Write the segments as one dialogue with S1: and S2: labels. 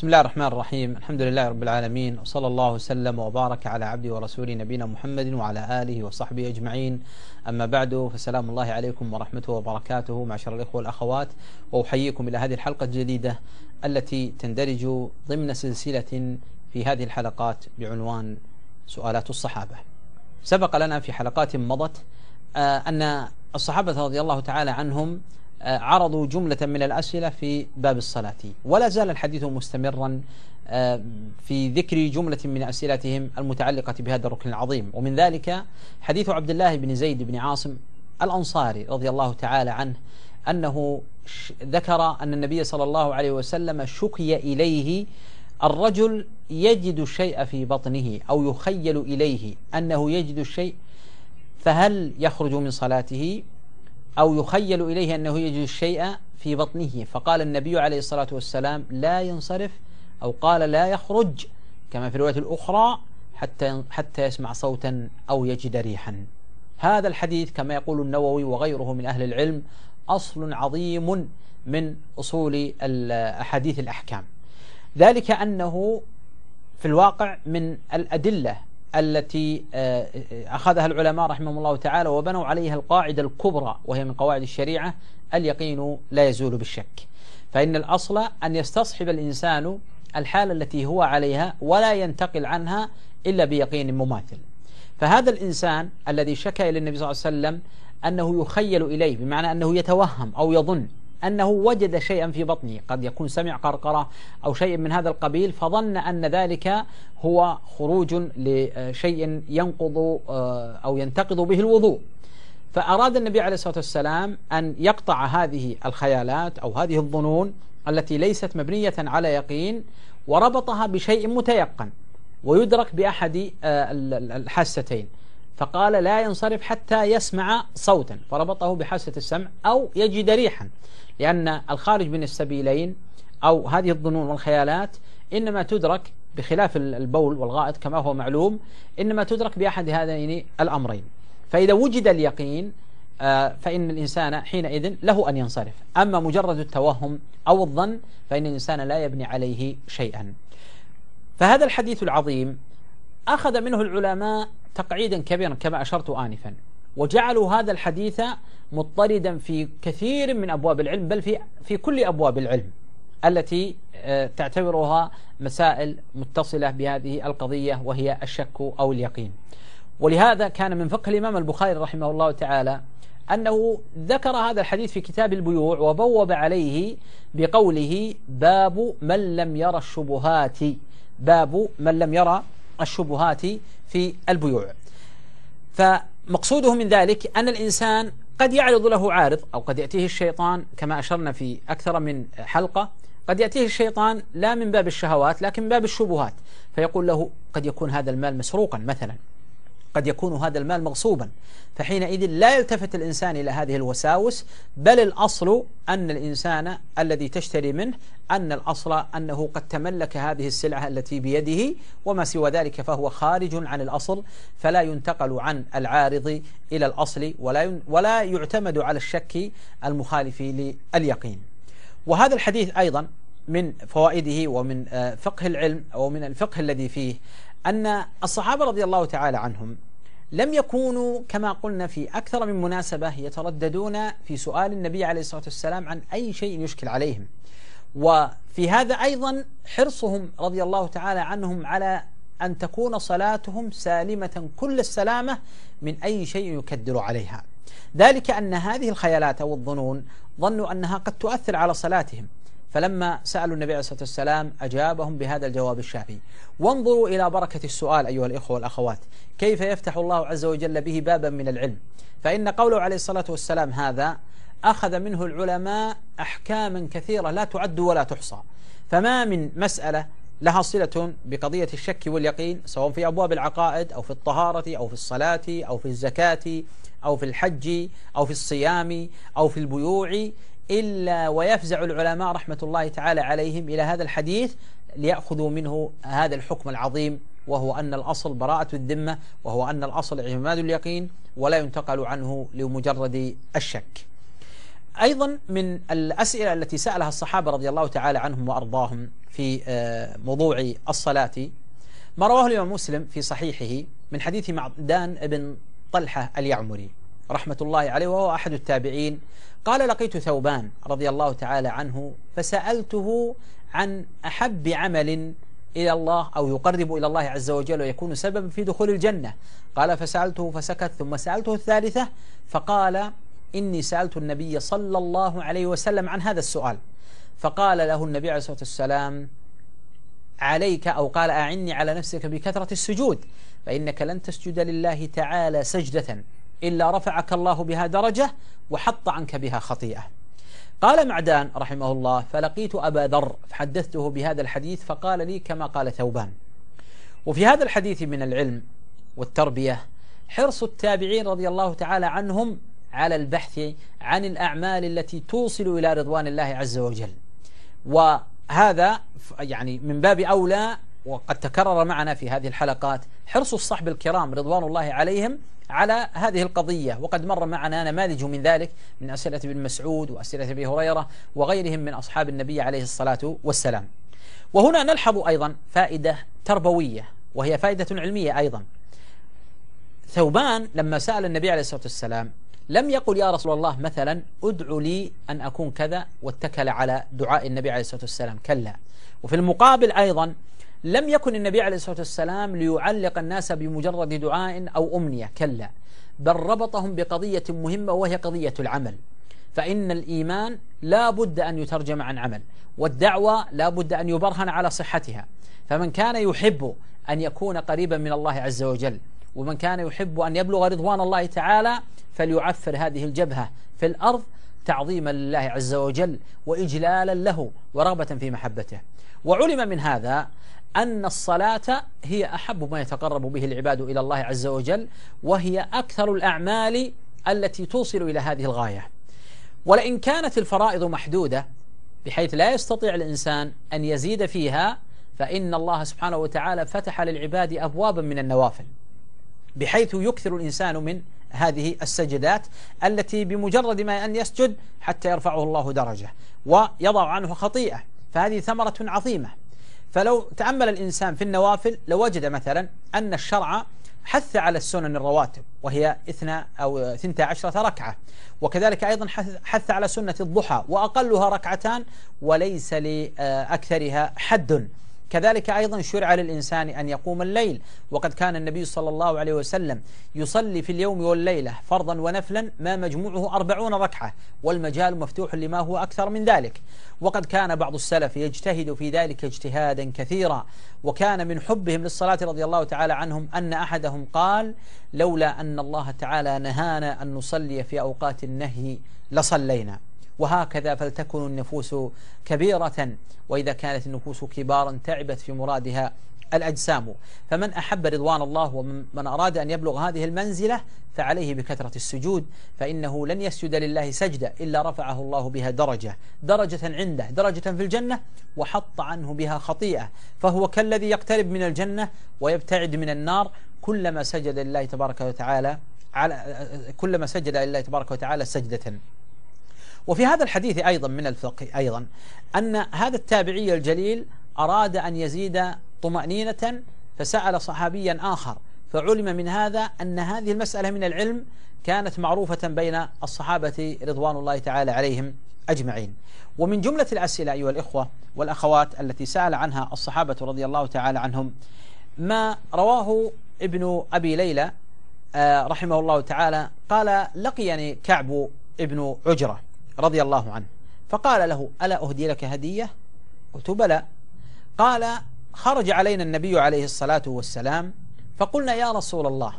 S1: بسم الله الرحمن الرحيم. الحمد لله رب العالمين وصلى الله وسلم وبارك على عبده ورسوله نبينا محمد وعلى آله وصحبه أجمعين. أما بعد فسلام الله عليكم ورحمته وبركاته. معشر الإخوة والأخوات وأحييكم إلى هذه الحلقة الجديدة التي تندرج ضمن سلسلة في هذه الحلقات بعنوان سؤالات الصحابة. سبق لنا في حلقات مضت آه، أن الصحابة رضي الله تعالى عنهم عرضوا جملة من الأسئلة في باب الصلاة. ولا زال الحديث مستمرا آه، في ذكر جملة من أسئلتهم المتعلقة بهذا الركن العظيم. ومن ذلك حديث عبد الله بن زيد بن عاصم الأنصاري رضي الله تعالى عنه أنه ذكر أن النبي صلى الله عليه وسلم شكي إليه الرجل يجد الشيء في بطنه أو يخيل إليه أنه يجد الشيء فهل يخرج من صلاته؟ أو يخيل إليه أنه يجد الشيء في بطنه. فقال النبي عليه الصلاة والسلام لا ينصرف أو قال لا يخرج كما في الرواية الأخرى حتى حتى يسمع صوتا أو يجد ريحا. هذا الحديث كما يقول النووي وغيره من أهل العلم أصل عظيم من أصول أحاديث الأحكام. ذلك أنه في الواقع من الأدلة التي آه، أخذها العلماء رحمهم الله تعالى وبنوا عليها القاعدة الكبرى وهي من قواعد الشريعة اليقين لا يزول بالشك. فإن الأصل أن يستصحب الإنسان الحالة التي هو عليها ولا ينتقل عنها إلا بيقين مماثل. فهذا الإنسان الذي شكى إلى النبي صلى الله عليه وسلم أنه يخيل إليه بمعنى أنه يتوهم أو يظن أنه وجد شيئا في بطنه قد يكون سمع قرقرة أو شيء من هذا القبيل فظن أن ذلك هو خروج لشيء ينقض آه، أو ينتقض به الوضوء. فأراد النبي عليه الصلاة والسلام أن يقطع هذه الخيالات أو هذه الظنون التي ليست مبنية على يقين وربطها بشيء متيقن ويدرك بأحد آه، الحاستين. فقال لا ينصرف حتى يسمع صوتا فربطه بحاسة السمع أو يجد ريحا. لأن الخارج من السبيلين أو هذه الظنون والخيالات إنما تدرك بخلاف البول والغائط كما هو معلوم إنما تدرك بأحد هذين الأمرين. فإذا وجد اليقين آه، فإن الإنسان حينئذ له أن ينصرف. أما مجرد التوهم أو الظن فإن الإنسان لا يبني عليه شيئا. فهذا الحديث العظيم أخذ منه العلماء تقعيدا كبيرا كما أشرت آنفا. وجعلوا هذا الحديث مضطردا في كثير من أبواب العلم بل في, في كل أبواب العلم التي آه، تعتبرها مسائل متصلة بهذه القضية وهي الشك أو اليقين. ولهذا كان من فقه الإمام البخاري رحمه الله تعالى أنه ذكر هذا الحديث في كتاب البيوع وبوب عليه بقوله باب من لم يرى الشبهات باب من لم يرى الشبهات في البيوع. فمقصوده من ذلك أن الإنسان قد يعرض له عارض أو قد يأتيه الشيطان كما أشرنا في أكثر من حلقة. قد يأتيه الشيطان لا من باب الشهوات لكن من باب الشبهات. فيقول له قد يكون هذا المال مسروقا مثلا. قد يكون هذا المال مغصوبا. فحينئذ لا يلتفت الإنسان إلى هذه الوساوس بل الأصل أن الإنسان الذي تشتري منه أن الأصل أنه قد تملك هذه السلعة التي بيده وما سوى ذلك فهو خارج عن الأصل فلا ينتقل عن العارض إلى الأصل ولا ولا يعتمد على الشك المخالف لليقين. وهذا الحديث أيضا من فوائده ومن آه، فقه العلم أو من الفقه الذي فيه أن الصحابة رضي الله تعالى عنهم لم يكونوا كما قلنا في أكثر من مناسبة يترددون في سؤال النبي عليه الصلاة والسلام عن أي شيء يشكل عليهم. وفي هذا أيضا حرصهم رضي الله تعالى عنهم على أن تكون صلاتهم سالمة كل السلامة من أي شيء يكدر عليها. ذلك أن هذه الخيالات أو الظنون ظنوا أنها قد تؤثر على صلاتهم. فلما سألوا النبي عليه الصلاة والسلام أجابهم بهذا الجواب الشافي وانظروا إلى بركة السؤال أيها الإخوة والأخوات. كيف يفتح الله عز وجل به بابا من العلم؟ فإن قوله عليه الصلاة والسلام هذا أخذ منه العلماء أحكاما كثيرة لا تعد ولا تحصى. فما من مسألة لها صلة بقضية الشك واليقين سواء في أبواب العقائد أو في الطهارة أو في الصلاة أو في الزكاة أو في الحج أو في الصيام أو في البيوع إلا ويفزع العلماء رحمة الله تعالى عليهم إلى هذا الحديث ليأخذوا منه هذا الحكم العظيم وهو أن الأصل براءة الذمة وهو أن الأصل اعتماد اليقين ولا ينتقل عنه لمجرد الشك. أيضا من الأسئلة التي سألها الصحابة رضي الله تعالى عنهم وأرضاهم في آه، موضوع الصلاة. ما رواه الإمام مسلم في صحيحه من حديث معدان بن طلحة اليعمري. رحمة الله عليه وهو أحد التابعين. قال لقيت ثوبان رضي الله تعالى عنه فسألته عن أحب عمل إلى الله أو يقرب إلى الله عز وجل ويكون سببا في دخول الجنة. قال فسألته فسكت ثم سألته الثالثة فقال إني سألت النبي صلى الله عليه وسلم عن هذا السؤال. فقال له النبي عليه الصلاة والسلام عليك أو قال أعني على نفسك بكثرة السجود فإنك لن تسجد لله تعالى سجدة. إلا رفعك الله بها درجة وحط عنك بها خطيئة. قال معدان رحمه الله فلقيت أبا ذر فحدثته بهذا الحديث فقال لي كما قال ثوبان. وفي هذا الحديث من العلم والتربية حرص التابعين رضي الله تعالى عنهم على البحث عن الأعمال التي توصل إلى رضوان الله عز وجل. وهذا يعني من باب أولى وقد تكرر معنا في هذه الحلقات حرص الصحب الكرام رضوان الله عليهم على هذه القضية. وقد مر معنا نماذج من ذلك من أسئلة ابن مسعود وأسئلة أبي هريرة وغيرهم من أصحاب النبي عليه الصلاة والسلام. وهنا نلحظ أيضا فائدة تربوية وهي فائدة علمية أيضا. ثوبان لما سأل النبي عليه الصلاة والسلام لم يقل يا رسول الله مثلا ادع لي أن أكون كذا واتكل على دعاء النبي عليه الصلاة والسلام. كلا. وفي المقابل أيضا لم يكن النبي عليه الصلاة والسلام ليعلق الناس بمجرد دعاء أو أمنية كلا. بل ربطهم بقضية مهمة وهي قضية العمل. فإن الإيمان لا بد أن يترجم عن عمل والدعوة لا بد أن يبرهن على صحتها. فمن كان يحب أن يكون قريبا من الله عز وجل ومن كان يحب أن يبلغ رضوان الله تعالى فليعفر هذه الجبهة في الأرض تعظيما لله عز وجل وإجلالا له ورغبة في محبته. وعلم من هذا أن الصلاة هي أحب ما يتقرب به العباد إلى الله عز وجل وهي أكثر الأعمال التي توصل إلى هذه الغاية. ولئن كانت الفرائض محدودة بحيث لا يستطيع الإنسان أن يزيد فيها فإن الله سبحانه وتعالى فتح للعباد أبوابا من النوافل بحيث يكثر الإنسان من هذه السجدات التي بمجرد ما أن يسجد حتى يرفعه الله درجة ويضع عنه خطيئة. فهذه ثمرة عظيمة. فلو تأمل الإنسان في النوافل لوجد مثلا أن الشرع حث على السنن الرواتب وهي اثنى أو اثنتا عشرة ركعة. وكذلك أيضا حث على سنة الضحى وأقلها ركعتان وليس لأكثرها حد. كذلك أيضا شرع للإنسان أن يقوم الليل وقد كان النبي صلى الله عليه وسلم يصلي في اليوم والليلة فرضا ونفلا ما مجموعه أربعون ركعة والمجال مفتوح لما هو أكثر من ذلك. وقد كان بعض السلف يجتهد في ذلك اجتهادا كثيرا وكان من حبهم للصلاة رضي الله تعالى عنهم أن أحدهم قال لولا أن الله تعالى نهانا أن نصلي في أوقات النهي لصلينا. وهكذا فلتكن النفوس كبيرة وإذا كانت النفوس كبارا تعبت في مرادها الأجسام. فمن أحب رضوان الله ومن أراد أن يبلغ هذه المنزلة فعليه بكثرة السجود فإنه لن يسجد لله سجدة إلا رفعه الله بها درجة درجة عنده درجة في الجنة وحط عنه بها خطيئة. فهو كالذي يقترب من الجنة ويبتعد من النار. كلما سجد لله تبارك وتعالى على كلما سجد لله تبارك وتعالى سجدة. وفي هذا الحديث أيضا من الفقه أيضا أن هذا التابعي الجليل أراد أن يزيد طمأنينة فسأل صحابيا آخر فعلم من هذا أن هذه المسألة من العلم كانت معروفة بين الصحابة رضوان الله تعالى عليهم أجمعين. ومن جملة الأسئلة أيها الإخوة والأخوات التي سأل عنها الصحابة رضي الله تعالى عنهم ما رواه ابن أبي ليلى آه، رحمه الله تعالى قال لقيني كعب ابن عجرة رضي الله عنه. فقال له ألا أهدي لك هدية؟ قلت بلى. قال خرج علينا النبي عليه الصلاة والسلام فقلنا يا رسول الله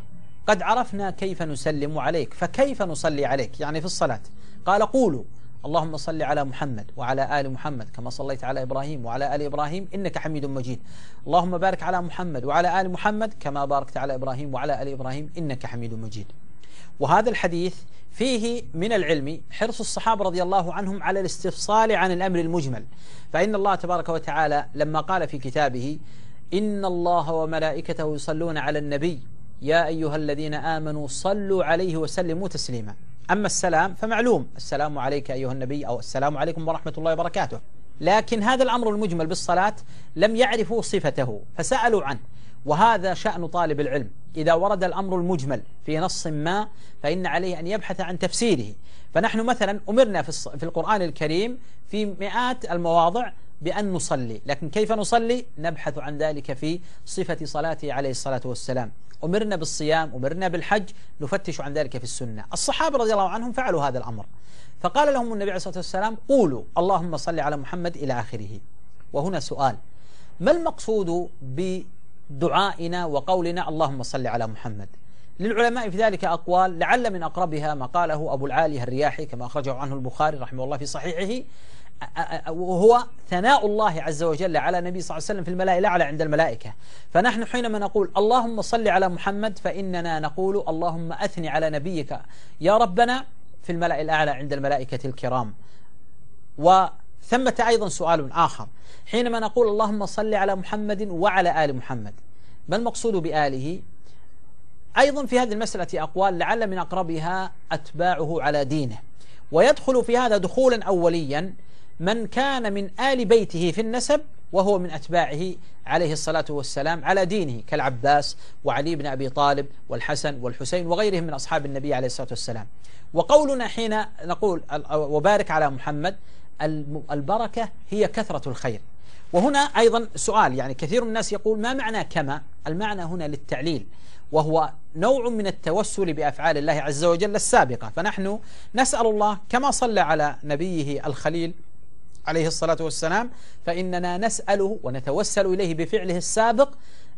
S1: قد عرفنا كيف نسلم عليك فكيف نصلي عليك؟ يعني في الصلاة. قال قولوا اللهم صل على محمد وعلى آل محمد كما صليت على إبراهيم وعلى آل إبراهيم إنك حميد مجيد. اللهم بارك على محمد وعلى آل محمد كما باركت على إبراهيم وعلى آل إبراهيم إنك حميد مجيد. وهذا الحديث فيه من العلم حرص الصحابة رضي الله عنهم على الاستفصال عن الأمر المجمل. فإن الله تبارك وتعالى لما قال في كتابه إن الله وملائكته يصلون على النبي يا أيها الذين آمنوا صلوا عليه وسلموا تسليما. أما السلام فمعلوم السلام عليك أيها النبي أو السلام عليكم ورحمة الله وبركاته. لكن هذا الأمر المجمل بالصلاة لم يعرفوا صفته فسألوا عنه. وهذا شأن طالب العلم. إذا ورد الأمر المجمل في نص ما فإن عليه أن يبحث عن تفسيره. فنحن مثلا أمرنا في القرآن الكريم في مئات المواضع بأن نصلي. لكن كيف نصلي؟ نبحث عن ذلك في صفة صلاته عليه الصلاة والسلام. أمرنا بالصيام أمرنا بالحج نفتش عن ذلك في السنة. الصحابة رضي الله عنهم فعلوا هذا الأمر. فقال لهم النبي عليه الصلاة والسلام قولوا اللهم صل على محمد إلى آخره. وهنا سؤال ما المقصود بدعائنا وقولنا اللهم صل على محمد. للعلماء في ذلك أقوال لعل من أقربها ما قاله أبو العالي الرياحي كما أخرجه عنه البخاري رحمه الله في صحيحه وهو ثناء الله عز وجل على النبي صلى الله عليه وسلم في الملائكة الأعلى عند الملائكة. فنحن حينما نقول اللهم صل على محمد فإننا نقول اللهم أثني على نبيك. يا ربنا في الملأ الأعلى عند الملائكة الكرام. وثمة أيضا سؤال آخر. حينما نقول اللهم صل على محمد وعلى آل محمد ما المقصود بآله؟ أيضا في هذه المسألة أقوال لعل من أقربها أتباعه على دينه. ويدخل في هذا دخولا أوليا من كان من آل بيته في النسب وهو من أتباعه عليه الصلاة والسلام على دينه كالعباس وعلي بن أبي طالب والحسن والحسين وغيرهم من أصحاب النبي عليه الصلاة والسلام. وقولنا حين نقول وبارك على محمد البركة هي كثرة الخير. وهنا أيضا سؤال يعني كثير من الناس يقول ما معنى كما؟ المعنى هنا للتعليل وهو نوع من التوسل بأفعال الله عز وجل السابقة. فنحن نسأل الله كما صلى على نبيه الخليل عليه الصلاة والسلام فإننا نسأله ونتوسل إليه بفعله السابق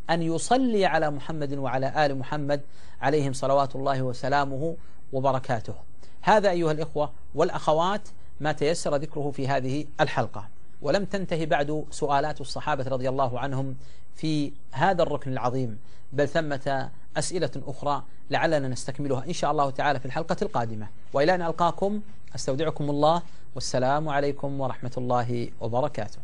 S1: أن يصلي على محمد وعلى آل محمد عليهم صلوات الله وسلامه وبركاته. هذا أيها الإخوة والأخوات ما تيسر ذكره في هذه الحلقة. ولم تنتهي بعد سؤالات الصحابة رضي الله عنهم في هذا الركن العظيم بل ثمة أسئلة أخرى لعلنا نستكملها إن شاء الله تعالى في الحلقة القادمة. وإلى أن ألقاكم أستودعكم الله والسلام عليكم ورحمة الله وبركاته.